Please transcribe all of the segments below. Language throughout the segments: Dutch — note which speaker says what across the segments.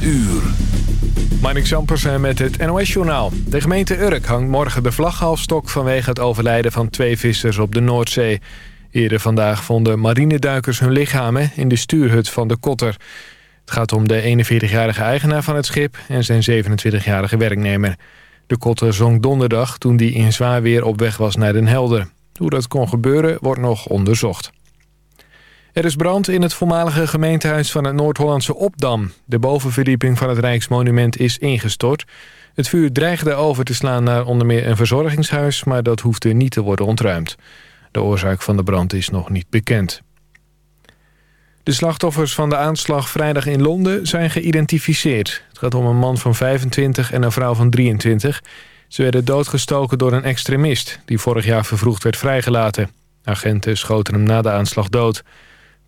Speaker 1: 8 uur.
Speaker 2: Zampersen met het NOS-journaal. De gemeente Urk hangt morgen de vlaghalfstok... vanwege het overlijden van twee vissers op de Noordzee. Eerder vandaag vonden marineduikers hun lichamen... in de stuurhut van de Kotter. Het gaat om de 41-jarige eigenaar van het schip... en zijn 27-jarige werknemer. De Kotter zonk donderdag toen die in zwaar weer op weg was naar Den Helder. Hoe dat kon gebeuren wordt nog onderzocht. Er is brand in het voormalige gemeentehuis van het Noord-Hollandse Opdam. De bovenverdieping van het Rijksmonument is ingestort. Het vuur dreigde over te slaan naar onder meer een verzorgingshuis... maar dat hoefde niet te worden ontruimd. De oorzaak van de brand is nog niet bekend. De slachtoffers van de aanslag vrijdag in Londen zijn geïdentificeerd. Het gaat om een man van 25 en een vrouw van 23. Ze werden doodgestoken door een extremist... die vorig jaar vervroegd werd vrijgelaten. Agenten schoten hem na de aanslag dood...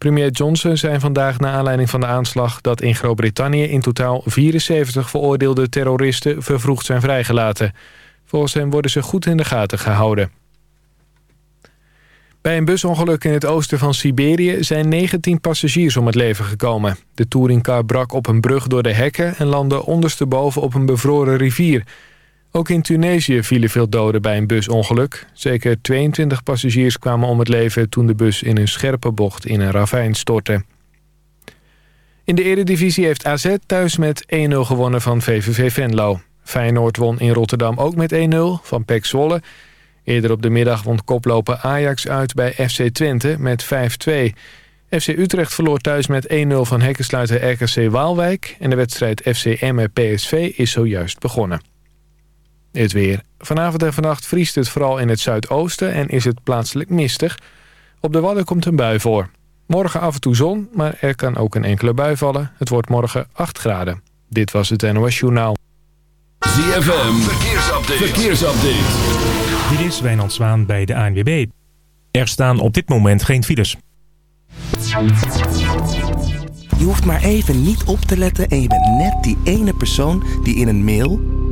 Speaker 2: Premier Johnson zei vandaag na aanleiding van de aanslag... dat in Groot-Brittannië in totaal 74 veroordeelde terroristen vervroegd zijn vrijgelaten. Volgens hem worden ze goed in de gaten gehouden. Bij een busongeluk in het oosten van Siberië zijn 19 passagiers om het leven gekomen. De touringcar brak op een brug door de hekken en landde ondersteboven op een bevroren rivier... Ook in Tunesië vielen veel doden bij een busongeluk. Zeker 22 passagiers kwamen om het leven toen de bus in een scherpe bocht in een ravijn stortte. In de eredivisie heeft AZ thuis met 1-0 gewonnen van VVV Venlo. Feyenoord won in Rotterdam ook met 1-0 van PEC Zwolle. Eerder op de middag won koploper Ajax uit bij FC Twente met 5-2. FC Utrecht verloor thuis met 1-0 van hekkensluiter RKC Waalwijk... en de wedstrijd FC Emmen-PSV is zojuist begonnen. Het weer. Vanavond en vannacht vriest het vooral in het zuidoosten en is het plaatselijk mistig. Op de Wadden komt een bui voor. Morgen af en toe zon, maar er kan ook een enkele bui vallen. Het wordt morgen 8 graden. Dit was het NOS Journaal.
Speaker 1: ZFM, verkeersupdate. verkeersupdate.
Speaker 3: Dit is Wijnand Zwaan bij de ANWB. Er staan op dit moment geen files.
Speaker 4: Je hoeft maar even niet op te letten en je bent net die ene persoon die in een mail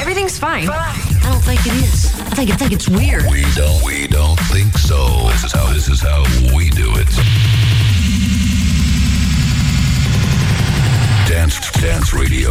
Speaker 5: Everything's fine. I don't think it is. I think I think it's weird.
Speaker 1: We don't we don't think so. This is how this is how we do it. Dance Dance Radio.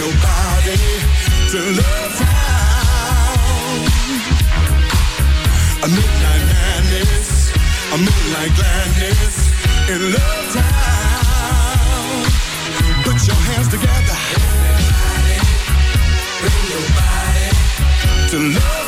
Speaker 6: Your body to Love Town. A midnight madness, a moonlight gladness in Love Town. Put your hands together. Bring your body to Love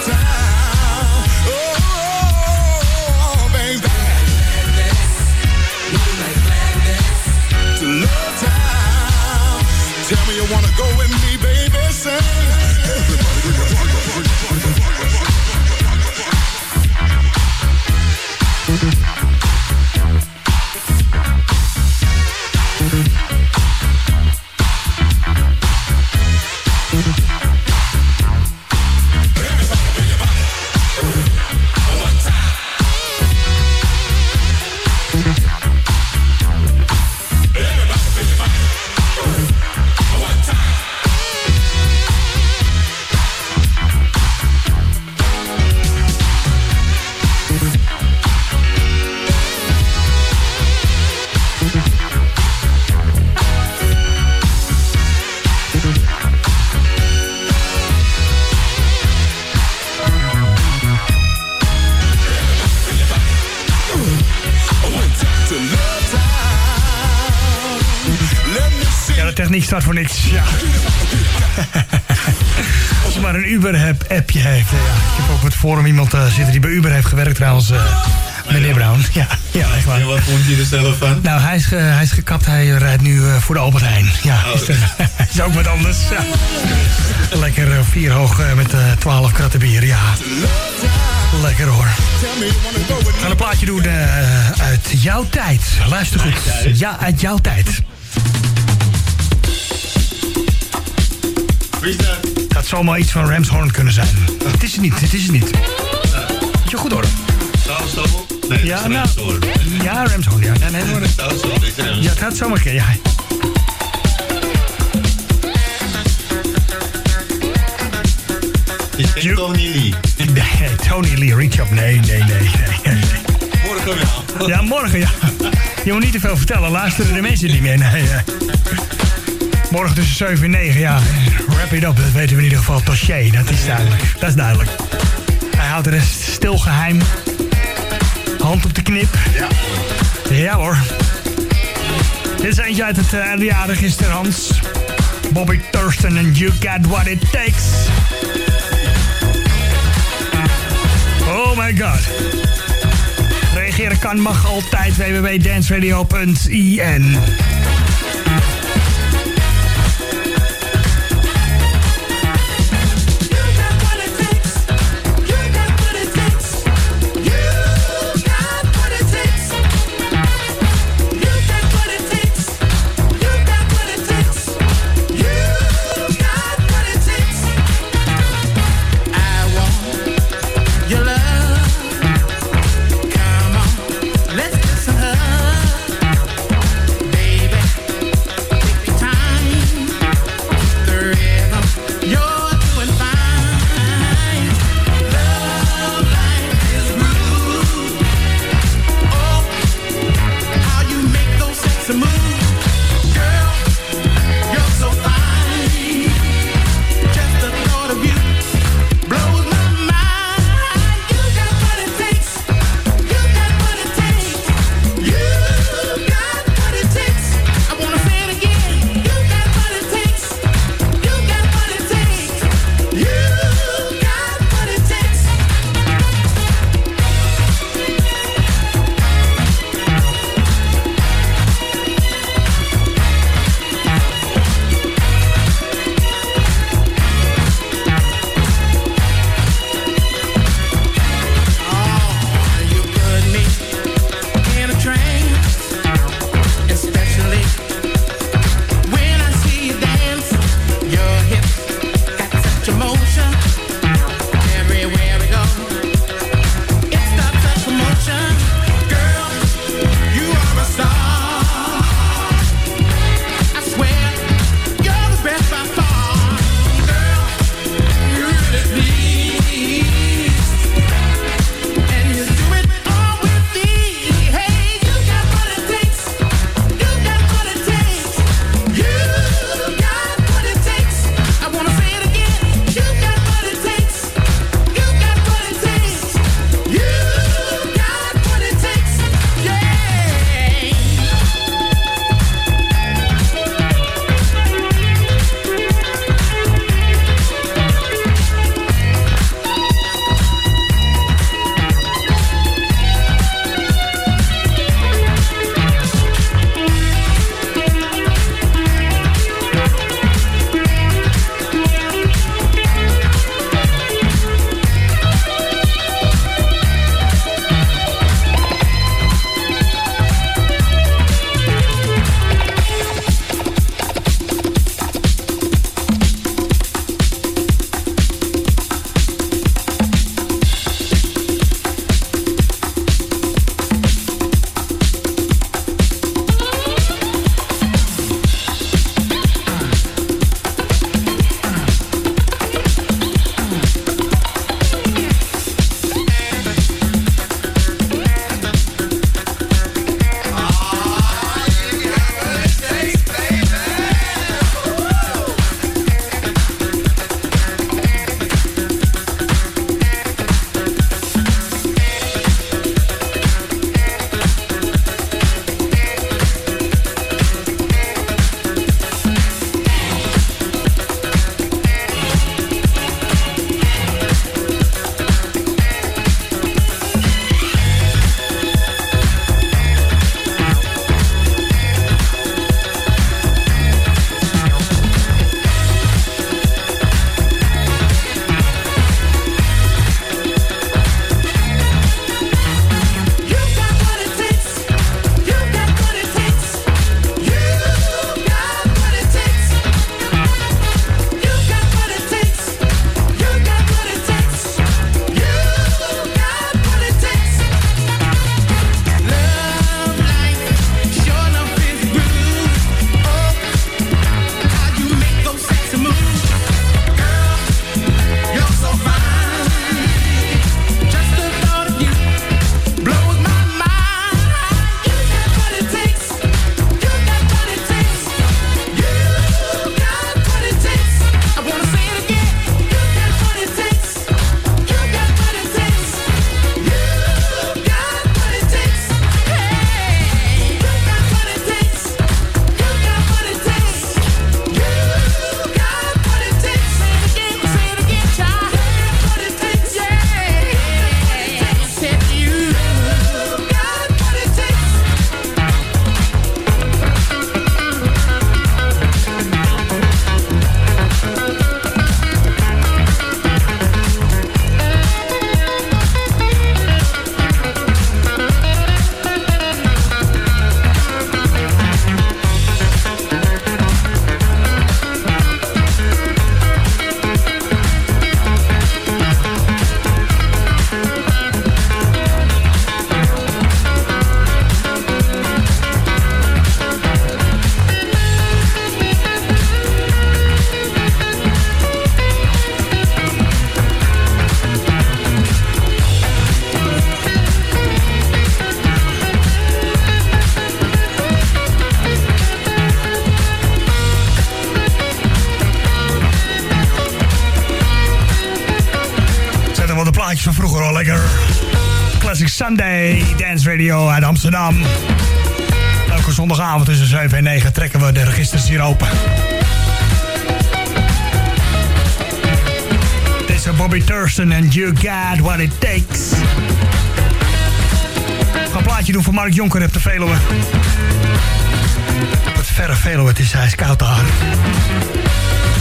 Speaker 7: forum iemand eh, zitten die bij Uber heeft gewerkt trouwens. eh, meneer Brown. Ja, ja, echt waar.
Speaker 8: En wat vond je er zelf van?
Speaker 7: Nou, hij is, hij is gekapt. Hij rijdt nu eh, voor de Albert Heijn. Ja, is, is ook wat anders. Ja. Lekker vier hoog met 12 kratten bier. Ja, lekker hoor. We gaan een plaatje doen uit jouw tijd. Luister goed. Ja, uit jouw tijd.
Speaker 8: Dat
Speaker 7: zou maar iets van Ramshorn kunnen zijn. Het is het niet, het is het niet. Moet je goed horen.
Speaker 8: Nee,
Speaker 7: Ja, nou, ja, Ramshorn, ja. Nee, nee, hoor. Ja, het gaat zomaar keer, ja.
Speaker 8: Geen Tony Lee.
Speaker 7: Nee, Tony Lee, reach up. Nee, nee, nee, nee. nee.
Speaker 8: Morgen wel.
Speaker 7: Ja, morgen, ja. Je moet niet te veel vertellen. Luisteren de mensen niet meer. Nee. Morgen tussen 7 en 9, ja. Wrap it up, dat weten we in ieder geval. Toché, dat is duidelijk. Dat is duidelijk. Hij houdt de rest stil geheim. Hand op de knip. Ja. Ja hoor. Dit is eentje uit het uh, jaren gisteren, Hans. Bobby Thurston en You Got What It Takes. Oh my god. Reageren kan, mag altijd. www.danceradio.in Amsterdam. Elke zondagavond tussen 7 en 9 trekken we de registers hier open. Dit is Bobby Thurston en You Got What It Takes. Ik ga een plaatje doen voor Mark Jonker op de Veluwe. Het verre Veluwe, het is koud daar.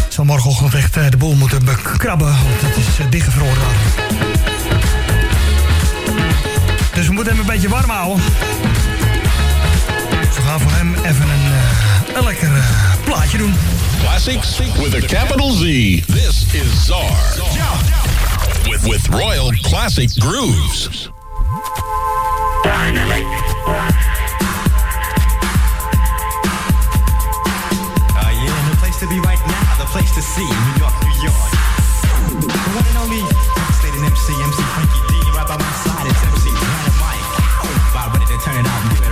Speaker 7: Ik zal morgenochtend echt eh, de boel moeten krabben, want het is eh, dichtgevroren daar. Dus we moeten hem een beetje warm houden. Dus we gaan voor hem even een, uh, een lekker uh, plaatje doen.
Speaker 9: Classics with a capital Z. This is Czar. With, with Royal Classic Grooves.
Speaker 10: Ah, Dynamite. to be right now, the place to see, New York, New York. The one and only, state an MC, MC Frankie D, right by my side. turn it out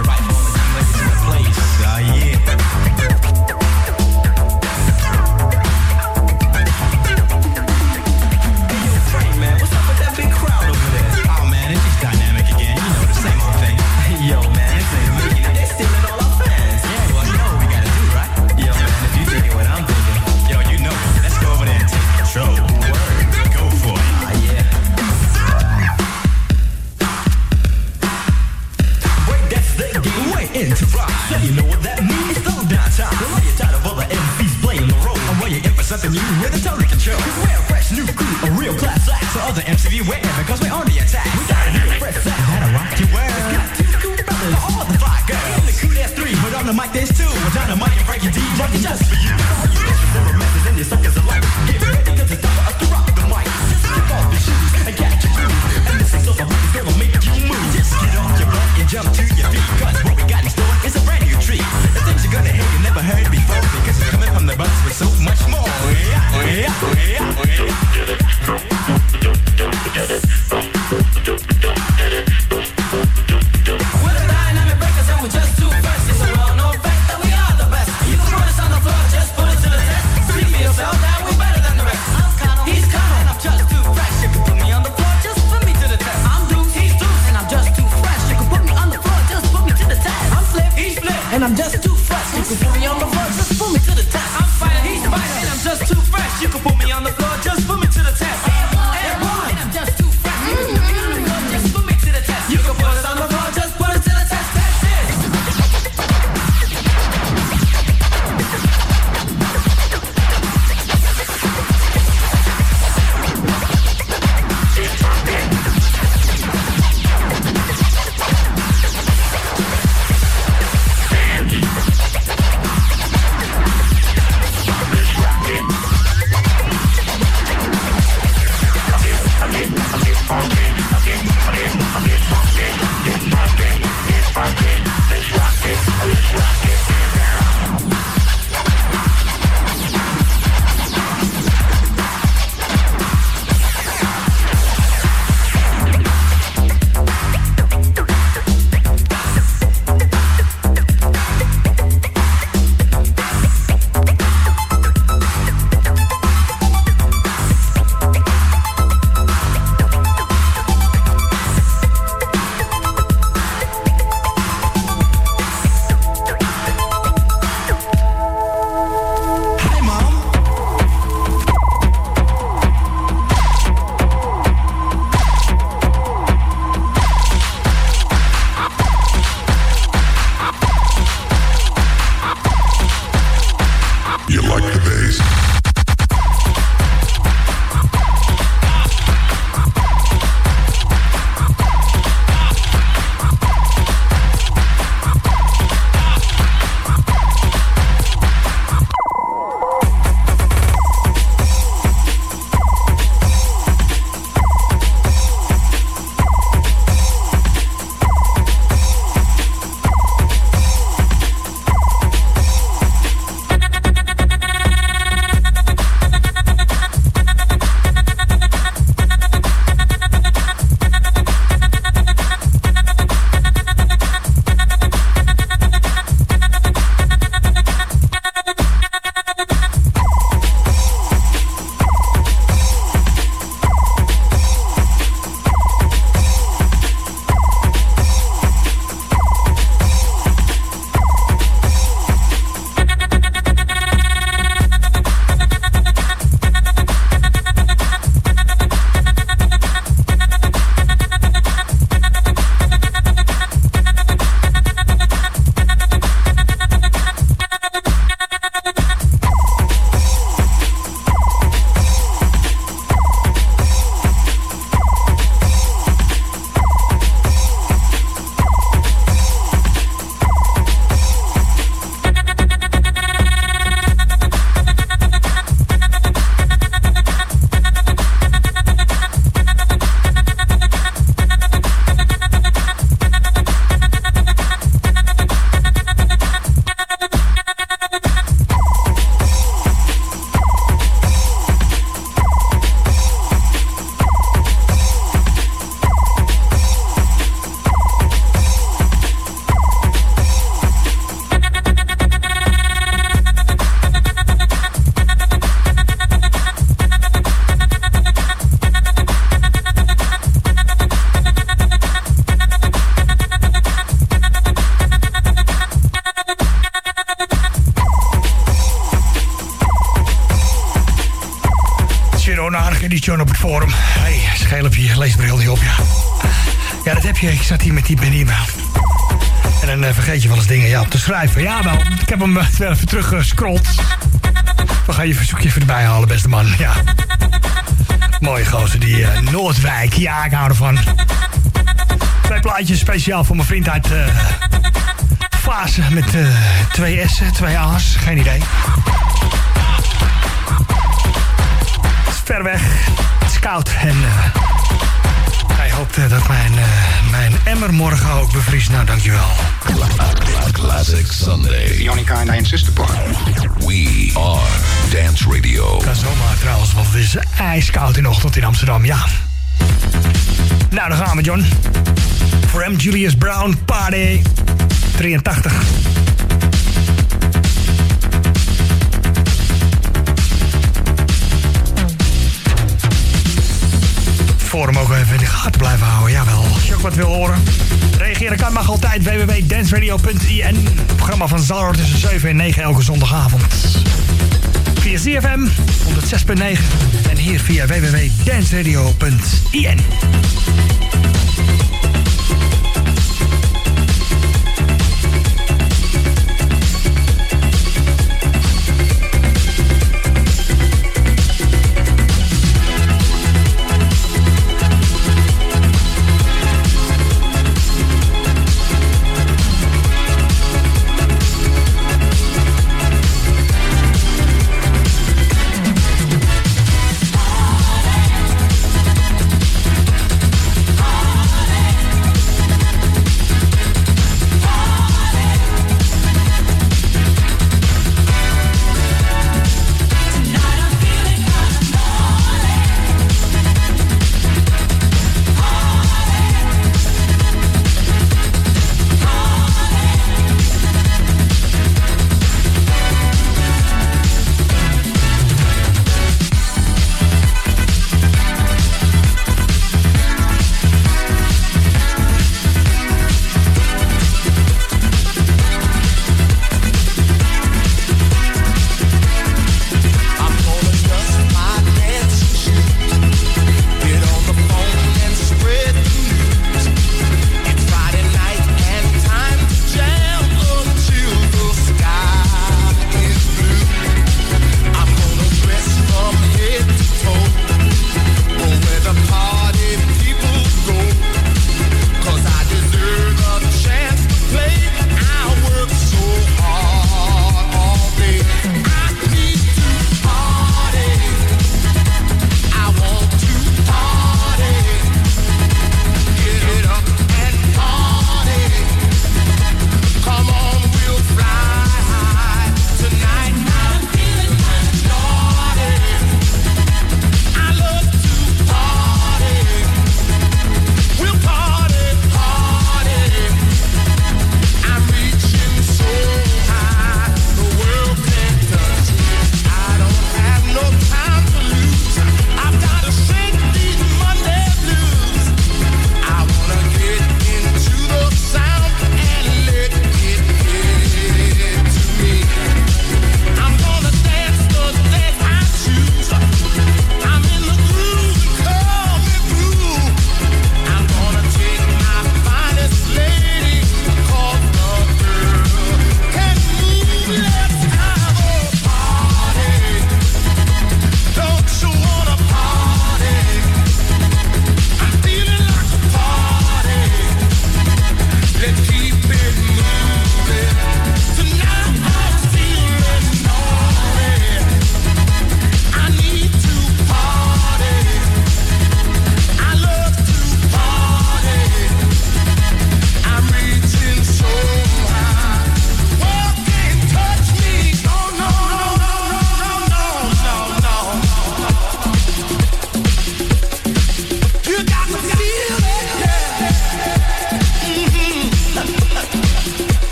Speaker 7: forum. Hé, hey, scheel op je leesbril niet op, ja. Ja, dat heb je. Ik zat hier met die Benima. En dan eh, vergeet je wel eens dingen ja, op te schrijven. Ja, wel. Ik heb hem wel even teruggescrolld. We gaan je verzoekje even erbij halen, beste man. Ja. Mooie gozer, die eh, Noordwijk. Ja, ik hou ervan. Twee plaatjes speciaal voor mijn vriend uit Fase met twee S'en, twee A's. Geen idee. Ver weg. Is koud en eh, hij hoopt eh, dat mijn, eh, mijn emmer morgen ook bevriest. Nou, dankjewel.
Speaker 1: Classic Sunday.
Speaker 11: The only kind I insist upon.
Speaker 1: We are Dance Radio.
Speaker 7: Kan zomaar trouwens, want het is ijskoud in de ochtend in Amsterdam, ja. Nou, daar gaan we, John. For M. Julius Brown, Party 83. Forum ook even in de gaten blijven houden, jawel. Als je ook wat wil horen, reageren kan mag altijd www.danceradio.in. Programma van Zalor tussen 7 en 9 elke zondagavond. Via ZFM 106.9 en hier via www.danceradio.in.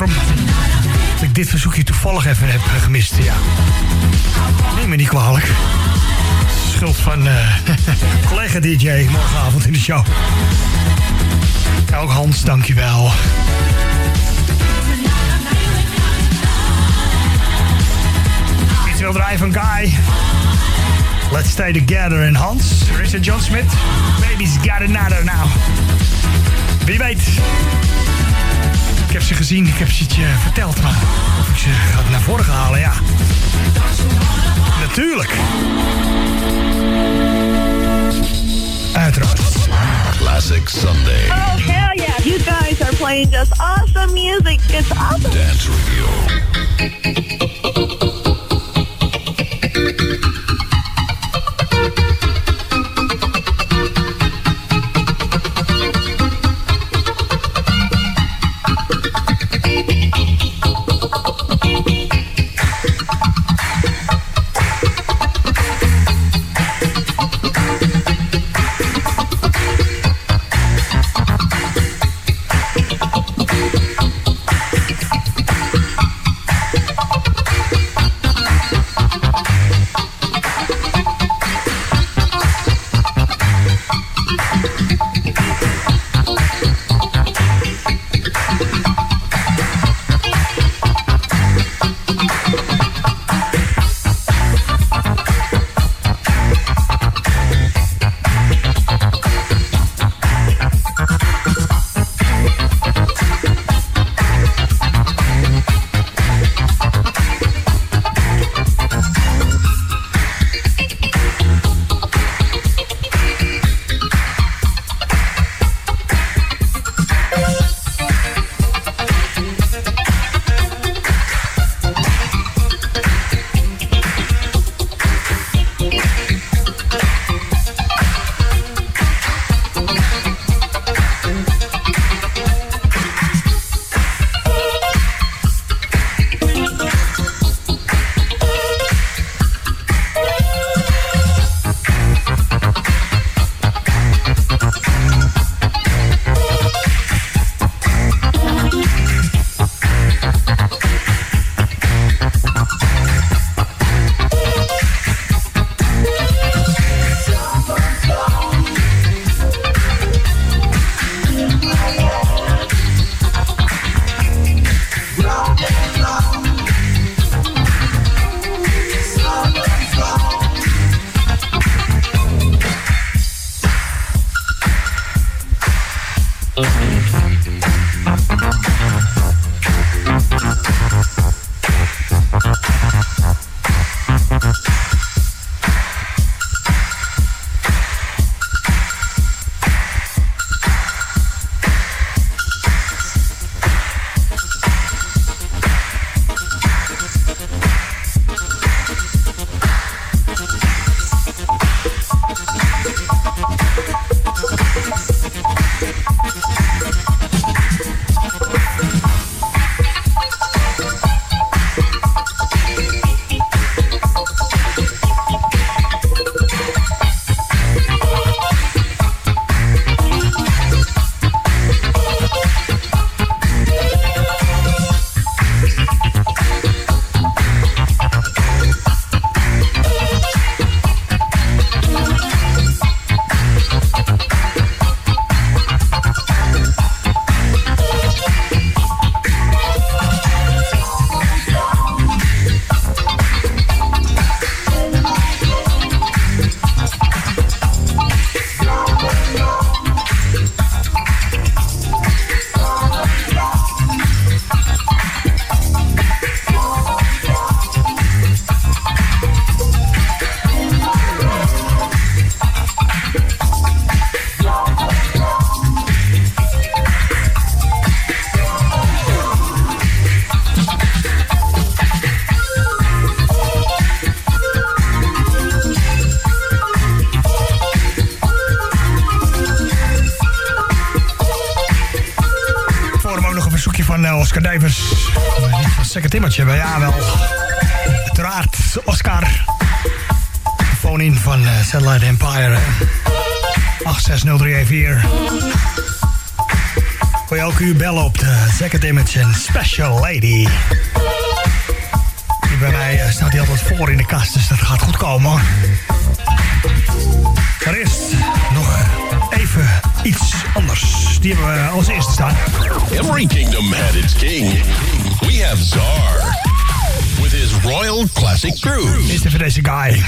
Speaker 7: Dat ik dit verzoekje toevallig even heb gemist, ja. Neem me niet kwalijk. Schuld van eh collega DJ morgenavond in de show. Ook Hans, dankjewel. Iets wil draaien van Guy. Let's stay together. En Hans, Richard John Smith. Baby's got another now. Wie weet. Ik heb ze gezien, ik heb ze het je verteld, maar of ik ze ga naar voren gaan halen, ja. Natuurlijk. Uiteraard.
Speaker 1: Classic Sunday.
Speaker 11: Oh, hell yeah. You guys are playing just awesome music. It's awesome.
Speaker 1: Dance Radio.
Speaker 7: van eh, Oscar Davis. Second timmertje, ja wel. Uiteraard, Oscar. Phone in van eh, Satellite Empire. Eh. 860314. Kun je ook u bellen op de Second Image Special Lady. Bij mij staat die altijd voor in de kast, dus dat gaat goed komen hoor. Maar nog even iets anders. die hebben we eh, als eerste staan.
Speaker 9: Every kingdom had its king. We have Tsar, With his royal classic
Speaker 12: groove. Mr. for guy.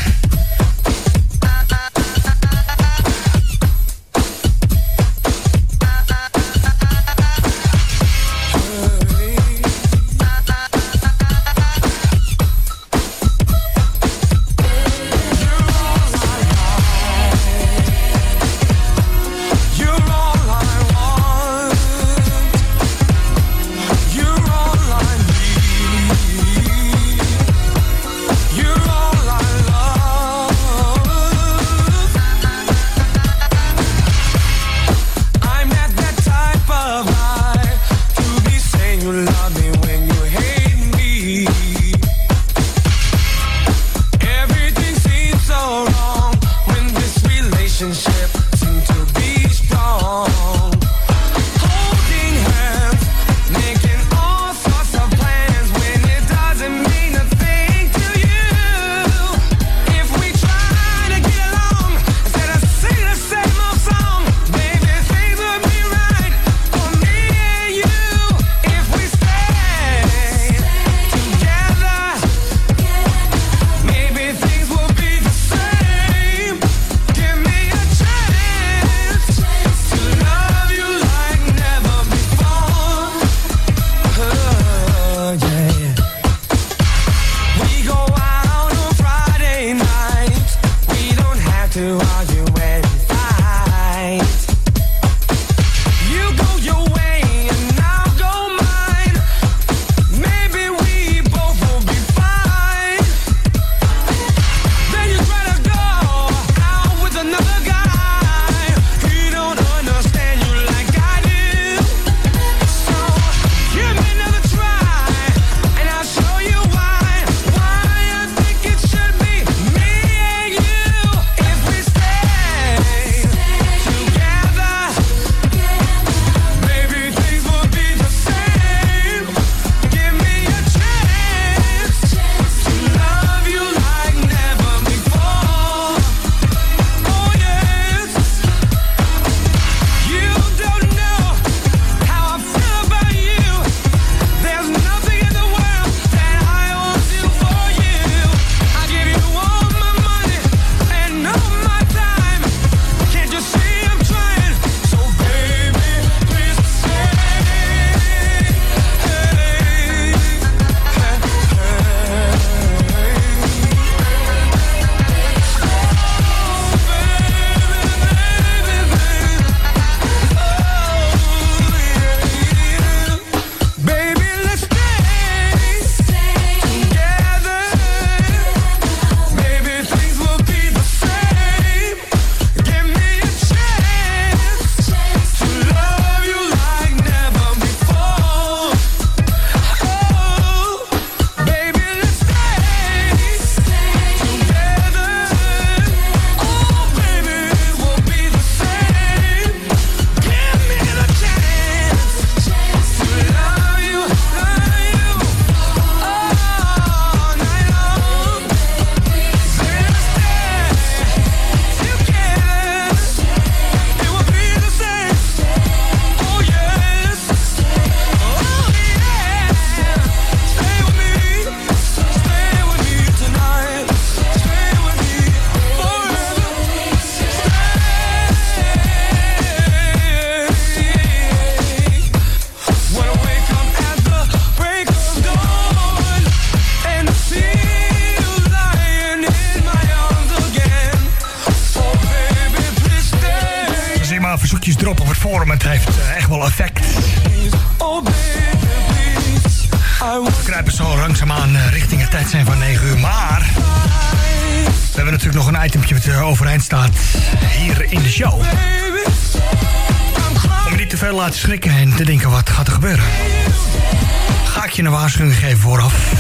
Speaker 7: waarschuwing geven vooraf.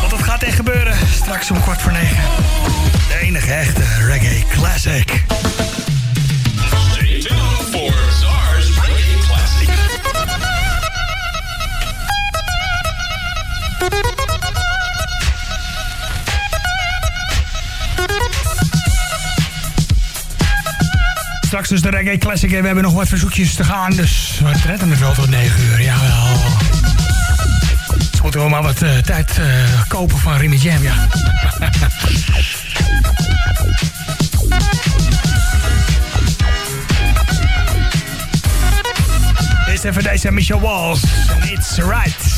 Speaker 7: Want dat gaat echt gebeuren. Straks om kwart voor negen. De enige echte reggae classic.
Speaker 9: Reggae Classic.
Speaker 13: Straks is de Reggae Classic en we hebben nog wat verzoekjes te gaan. Dus we redden het wel tot 9 uur moeten maar wat eh, tijd uh, kopen van Remy Jam, ja. Dit is even deze Michel Walls. It's right.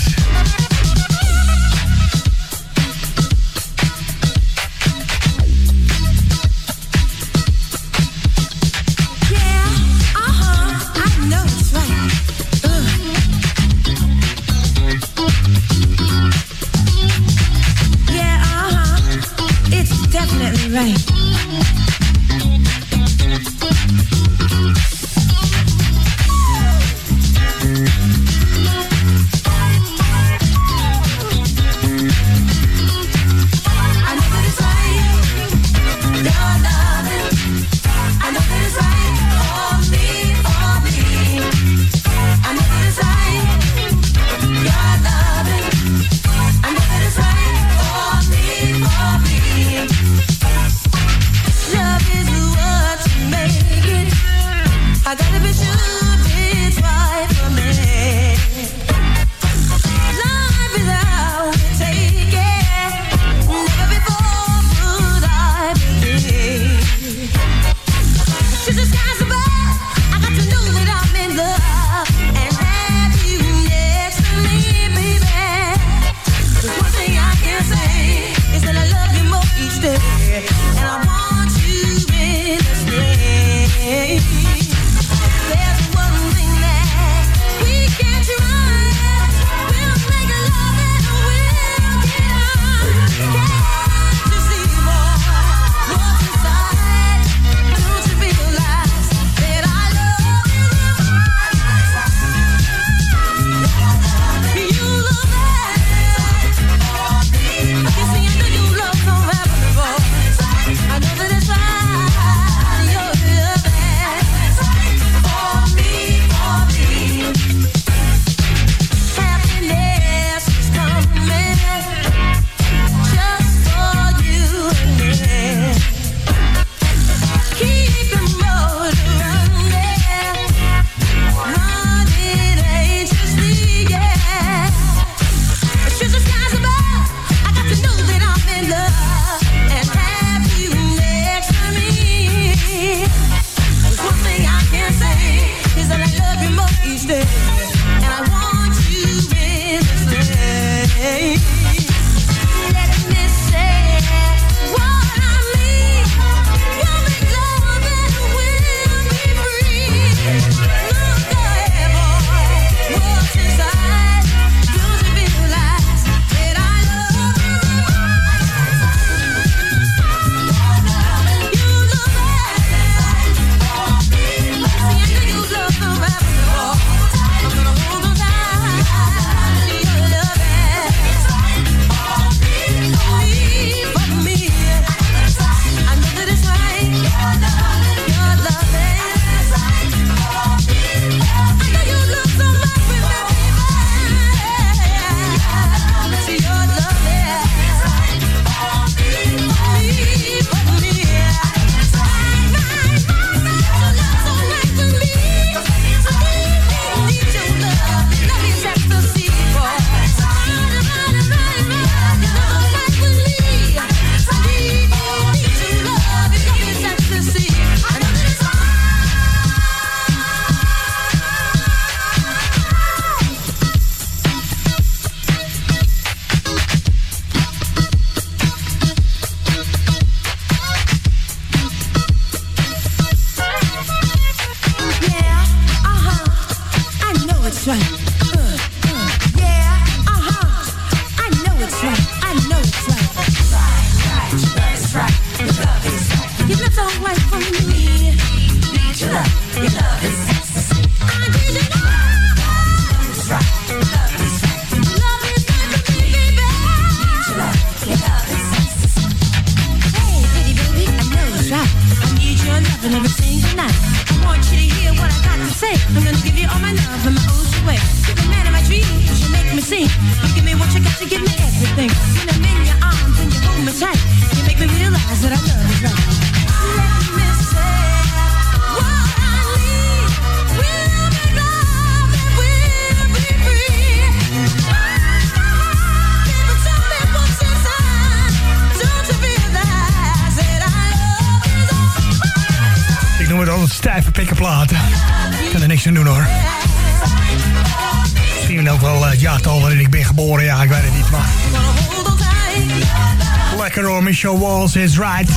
Speaker 7: Show Walls is right.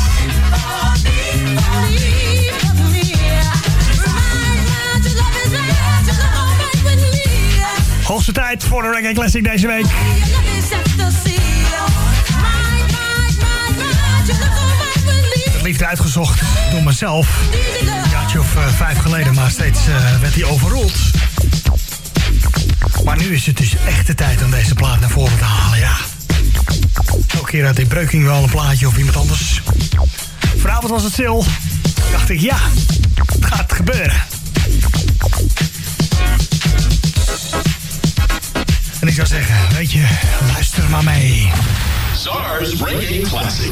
Speaker 7: Hoogste tijd voor de Reggae Classic deze week. Liefde uitgezocht door mezelf. Een jaartje of eh, vijf geleden, maar steeds eh, werd hij overroeld. Maar nu is het dus echt de tijd om deze plaat naar voren te halen, ja. Elke keer uit de breuking wel een plaatje of iemand anders. Vanavond was het stil. Dacht ik, ja, het gaat gebeuren. En ik zou zeggen, weet je, luister maar mee.
Speaker 9: SARS Breaking Classic.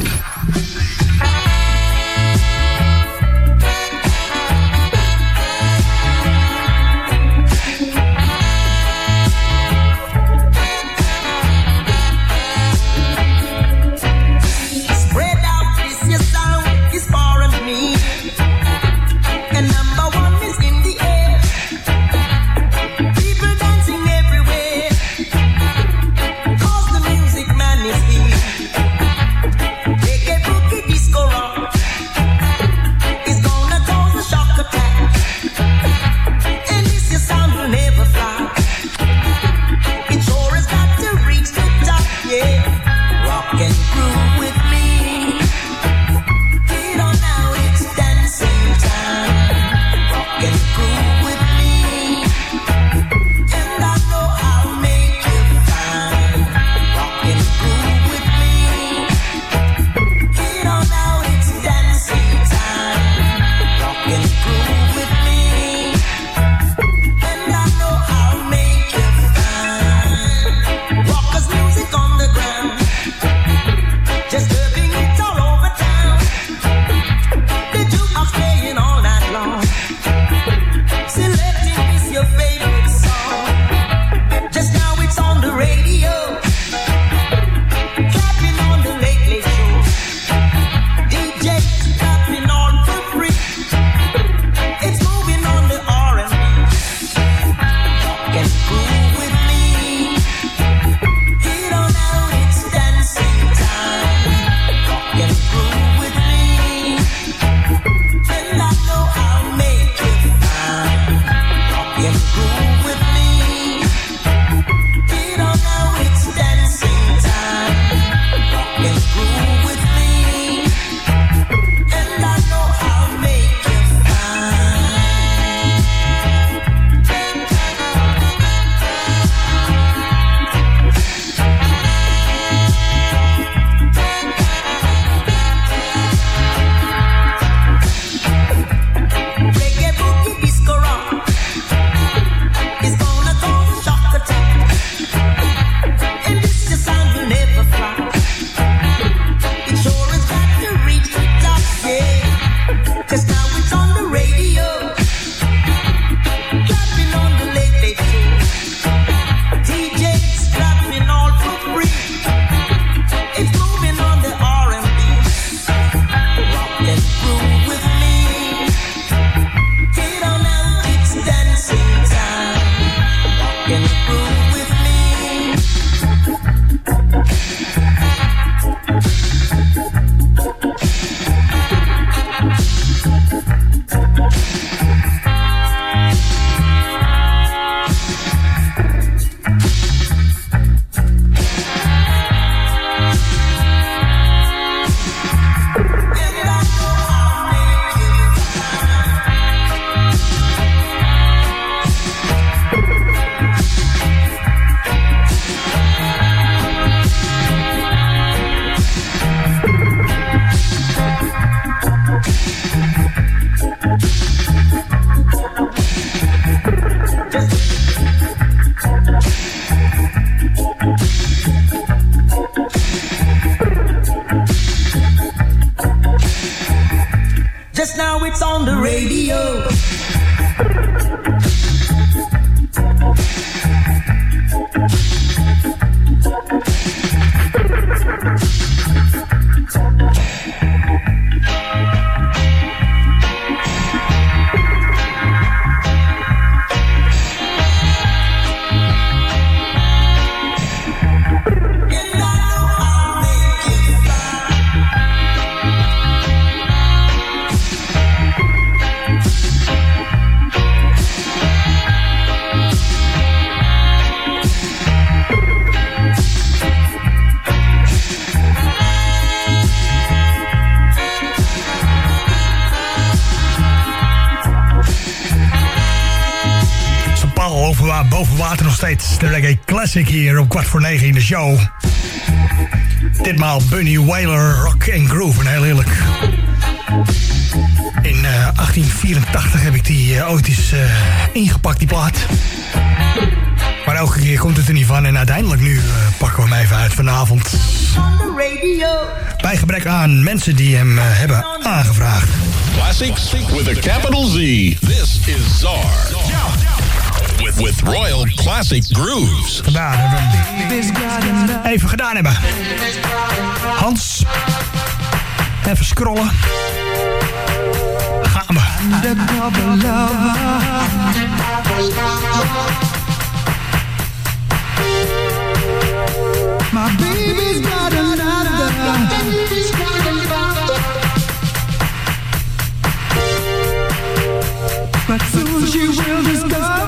Speaker 7: Classic hier op kwart voor negen in de show. Ditmaal Bunny Wailer, Rock and Groove. En heel eerlijk. In eh, 1884 heb ik die eh, ooit eens eh, ingepakt, die plaat. Maar elke keer komt het er niet van. En uiteindelijk nu eh, pakken we hem even uit vanavond. Bij gebrek aan mensen die hem eh, hebben aangevraagd.
Speaker 9: Classics with a capital Z. This is Czar. With, Royal Classic Grooves.
Speaker 7: We hem even gedaan hebben. Hans, even scrollen. Gaan we.
Speaker 14: My baby's got another. But soon she will discover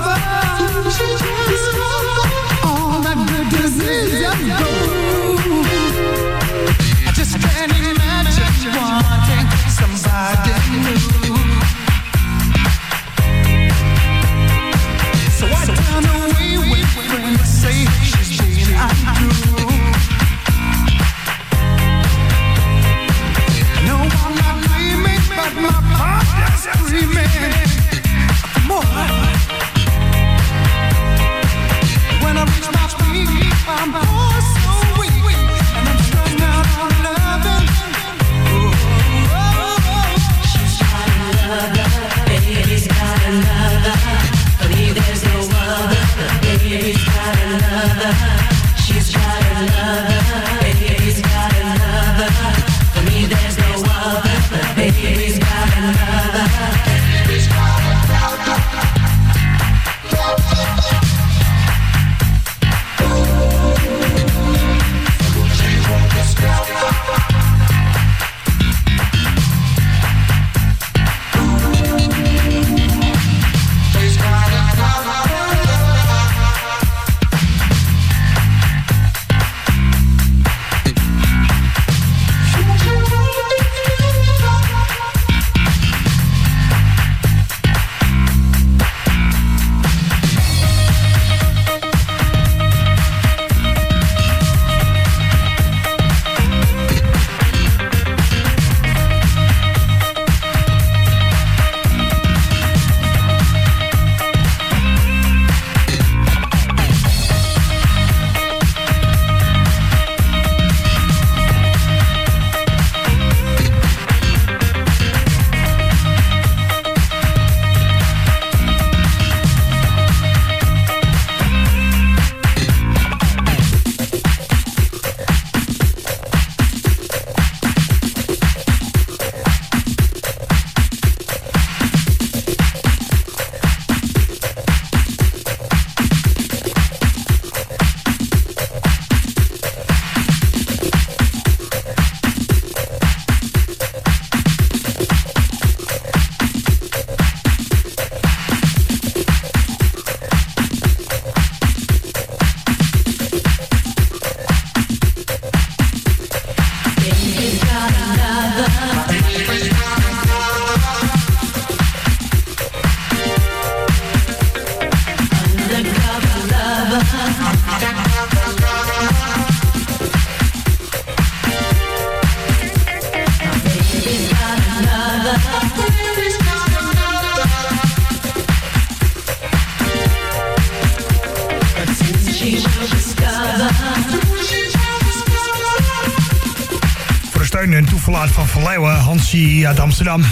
Speaker 7: toeverlaat van Van Leeuwen, Hansie uit Amsterdam.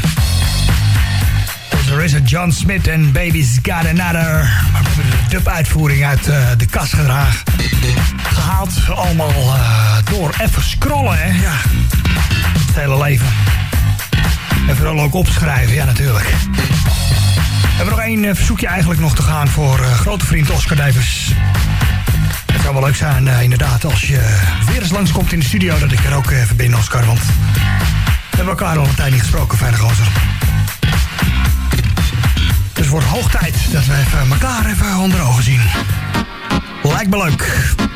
Speaker 7: Dus er is het John Smith en Baby's Got Another. We hebben de dub-uitvoering uit eh, de kast gedragen. Gehaald, allemaal eh, door even scrollen, hè. Ja, het hele leven. En vooral ook opschrijven, ja natuurlijk. We hebben nog één eh, verzoekje eigenlijk nog te gaan voor grote vriend Oscar Dijvers. Het zou wel leuk zijn, eh, inderdaad, als je weer eens langskomt in de studio... dat ik er ook even ben, Oscar, want we hebben elkaar al een tijd niet gesproken, fijne gozer. Dus het wordt hoog tijd dat we even elkaar even onder ogen zien. Lijkt me leuk.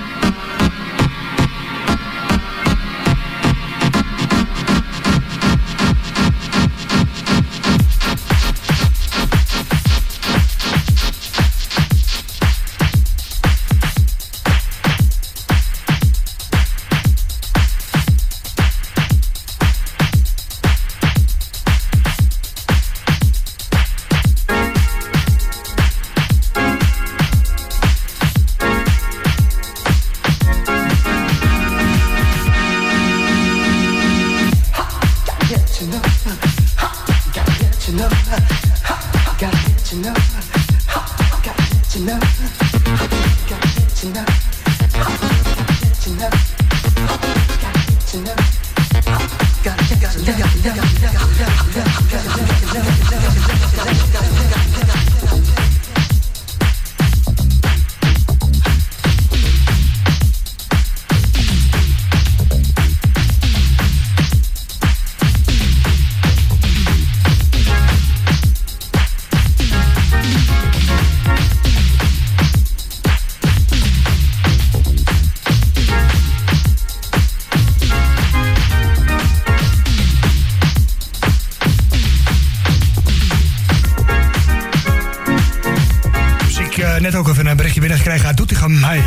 Speaker 15: Net ook even een berichtje binnengekregen uit Doetinchem. Hey.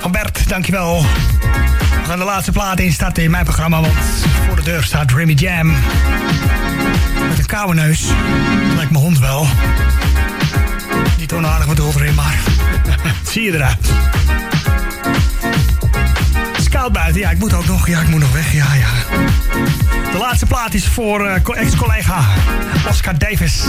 Speaker 15: Van dankjewel. We gaan de laatste plaat instarten in mijn programma, want voor de deur staat Remy Jam. Met een koude neus. Lijkt mijn hond wel. Niet onaardig met de erin, maar zie je eruit. Het buiten, ja, ik moet ook nog, ja, ik moet nog weg, ja, ja. De laatste plaat is voor eh, co- ex-collega Oscar Davis.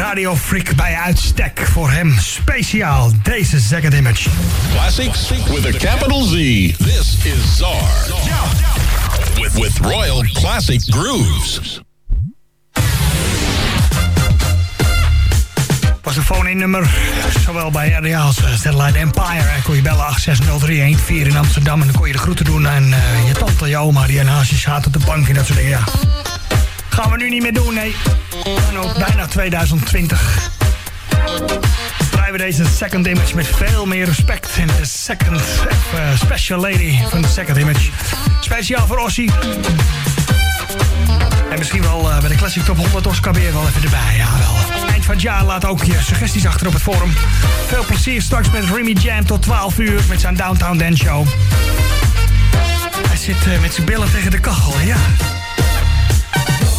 Speaker 15: Radio Freak bij uitstek voor hem speciaal deze Second Image.
Speaker 16: Classics with a capital Z. This is Czar. With, with Royal Classic Grooves.
Speaker 15: Was een phone-in nummer, zowel bij RDA als eh, Satellite Empire. En kon je bellen 8600314 in Amsterdam en dan kon je de groeten doen aan eh, je tante, je oma die zaten op de bank en dat soort dingen. Ja. Gaan we nu niet meer doen, nee. Ook bijna 2020. Draaien we deze Second Image met veel meer respect. En de Second eh, Special Lady van de Second Image. Speciaal voor Ossie. En misschien wel eh, bij de Classic Top 100 Oscar weer wel even erbij. Ja, wel. Eind van het jaar laat ook je suggesties achter op het forum. Veel plezier straks met Remy Jam tot 12 uur met zijn Downtown Dance Show. Hij zit eh, met zijn billen tegen de kachel, ja.